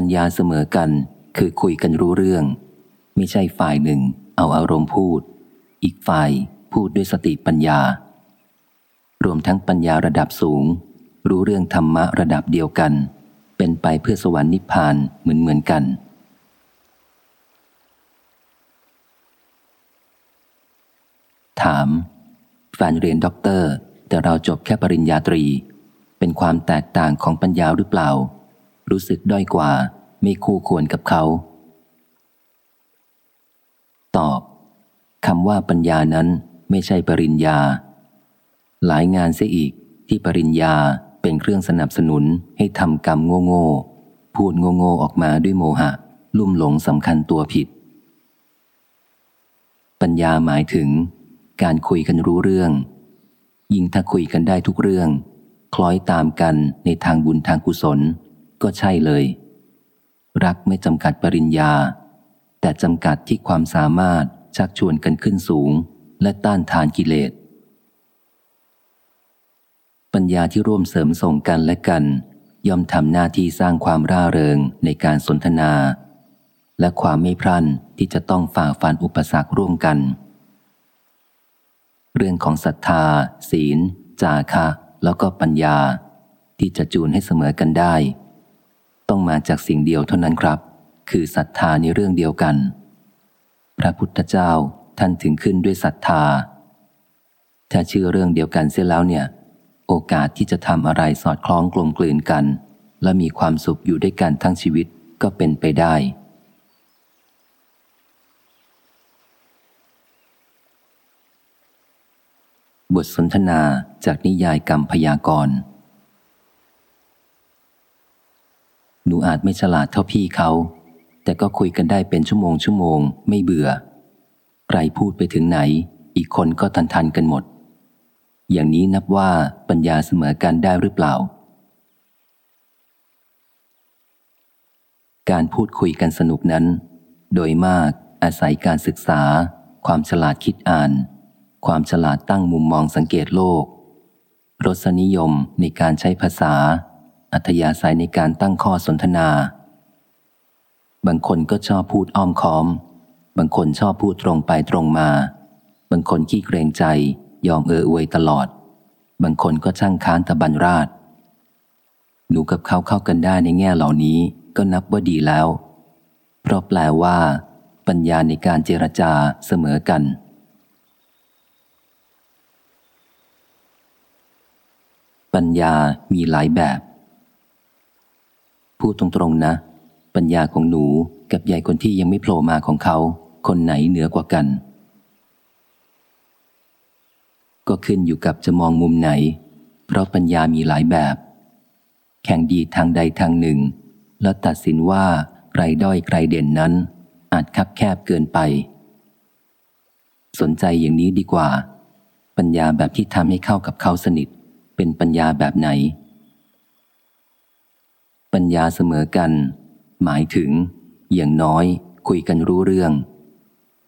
ปัญญาเสมอกัน คือคุยกันรู้เรื่อง ไม่ใช่ฝ่ายหนึ่ง เอาอารมณ์พูด อีกฝ่ายพูดด้วยสติปัญญา รวมทั้งปัญญาระดับสูง รู้เรื่องธรรมะระดับเดียวกัน เป็นไปเพื่อสวรรค์นิพพานเหมือนเหมือนกันถามแฟนเรียนด็อกเตอร์ แต่เราจบแค่ปริญญาตรี เป็นความแตกต่างของปัญญาหรือเปล่า รู้สึกด้อยกว่า ไม่คู่ควรกับเขา ตอบคำว่าปัญญานั้นไม่ใช่ปริญญา หลายงานเสียอีกที่ปริญญาเป็นเครื่องสนับสนุนให้ทำกรรมโง่โง่พูดโง่โง่ออกมาด้วยโมหะ ลุ่มหลงสำคัญตัวผิด ปัญญาหมายถึง การคุยกันรู้เรื่อง ยิ่งถ้าคุยกันได้ทุกเรื่อง คล้อยตามกันในทางบุญทางกุศล ก็ใช่เลย รักไม่จำกัดปริญญา แต่จำกัดที่ความสามารถชักชวนกันขึ้นสูง และต้านทานกิเลส ปัญญาที่ร่วมเสริมส่งกันและกัน ย่อมทำหน้าที่สร้างความร่าเริงในการสนทนา และความไม่พลันที่จะต้องฝ่าฟันอุปสรรคร่วมกัน เรื่องของศรัทธา ศีล จาคะ แล้วก็ปัญญาที่จะจูนให้เสมอกันได้ ต้องมาจากสิ่งเดียวเท่านั้นครับ คือศรัทธาในเรื่องเดียวกัน พระพุทธเจ้าท่านถึงขึ้นด้วยศรัทธา ถ้าเชื่อเรื่องเดียวกันเสียแล้วเนี่ย โอกาสที่จะทำอะไรสอดคล้องกลมกลืนกัน และมีความสุขอยู่ด้วยกันทั้งชีวิตก็เป็นไปได้ บทสนทนาจากนิยายกรรมพยากรณ์ หนูอาจไม่ฉลาดเท่าพี่เขา แต่ก็คุยกันได้เป็นชั่วโมงชั่วโมง ไม่เบื่อ ใครพูดไปถึงไหน อีกคนก็ทันทันกันหมด อย่างนี้นับว่าปัญญาเสมอกันได้หรือเปล่า การพูดคุยกันสนุกนั้น โดยมากอาศัยการศึกษา ความฉลาดคิดอ่าน ความฉลาดตั้งมุมมองสังเกตโลก รสนิยมในการใช้ภาษา อัธยาศัยในการตั้งข้อสนทนา บางคนก็ชอบพูดอ้อมค้อม บางคนชอบพูดตรงไปตรงมา บางคนขี้เกรงใจ ยอมเอออวยตลอด บางคนก็ช่างค้านตะบันราดหนูกับเขาเข้ากันได้ในแง่เหล่านี้ก็นับว่าดีแล้ว เพราะแปลว่า ปัญญาในการเจรจาเสมอกันปัญญามีหลายแบบ พูดตรงๆนะ ปัญญาของหนูกับยายคนที่ยังไม่โผล่มาของเขา คนไหนเหนือกว่ากัน ก็ขึ้นอยู่กับจะมองมุมไหน เพราะปัญญามีหลายแบบ แข่งดีทางใดทางหนึ่ง แล้วตัดสินว่าใครด้อยใครเด่นนั้น อาจคับแคบเกินไป สนใจอย่างนี้ดีกว่า ปัญญาแบบที่ทำให้เข้ากับเขาสนิท เป็นปัญญาแบบไหน ปัญญาเสมอกัน หมายถึง อย่างน้อย คุยกันรู้เรื่อง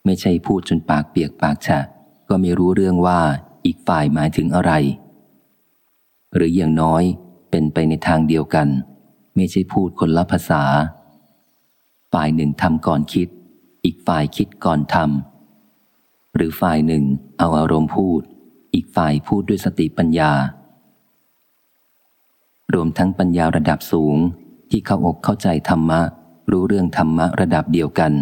ไม่ใช่พูดจนปากเปียกปากฉะ ก็ไม่รู้เรื่องว่าอีกฝ่ายหมายถึงอะไร หรืออย่างน้อยเป็นไปในทางเดียวกัน ไม่ใช่พูดคนละภาษา ฝ่ายหนึ่งทำก่อนคิด อีกฝ่ายคิดก่อนทำหรือฝ่ายหนึ่งเอาอารมณ์พูด อีกฝ่ายพูดด้วยสติปัญญา รวมทั้งปัญญาระดับสูง ที่เข้าอกเข้าใจธรรมะ รู้เรื่องธรรมะระดับเดียวกัน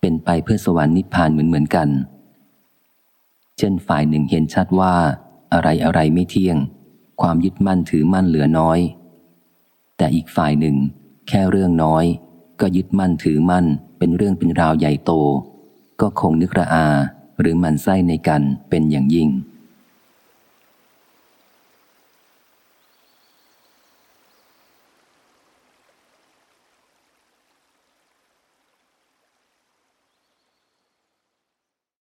เป็นไปเพื่อสวรรค์นิพพานเหมือนเหมือนกัน เช่นฝ่ายหนึ่งเห็นชัดว่า อะไรอะไรไม่เที่ยง ความยึดมั่นถือมั่นเหลือน้อย แต่อีกฝ่ายหนึ่ง แค่เรื่องน้อย ก็ยึดมั่นถือมั่น เป็นเรื่องเป็นราวใหญ่โต ก็คงนึกระอาหรือมันไส้ในกันเป็นอย่างยิ่ง